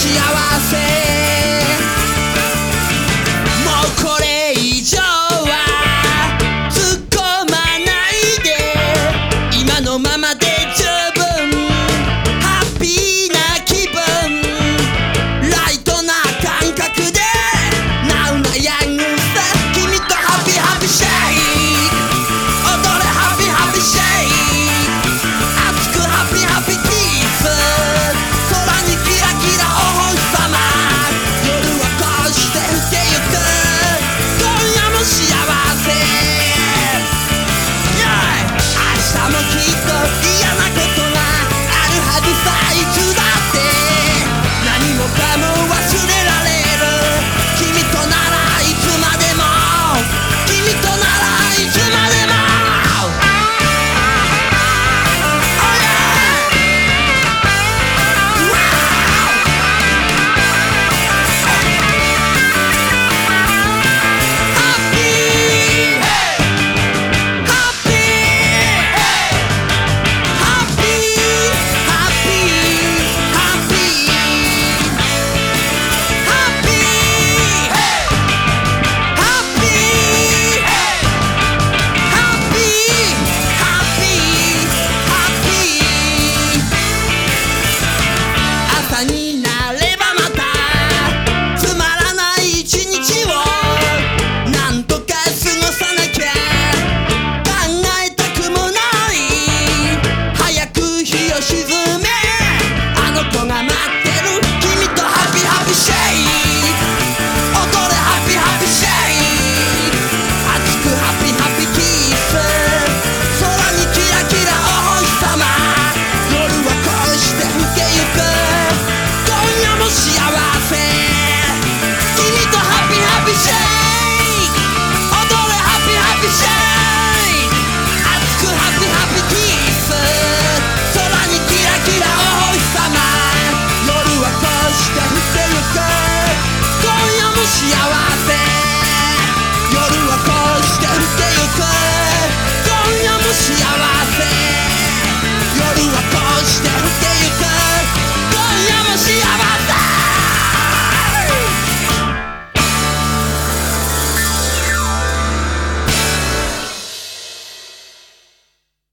幸せ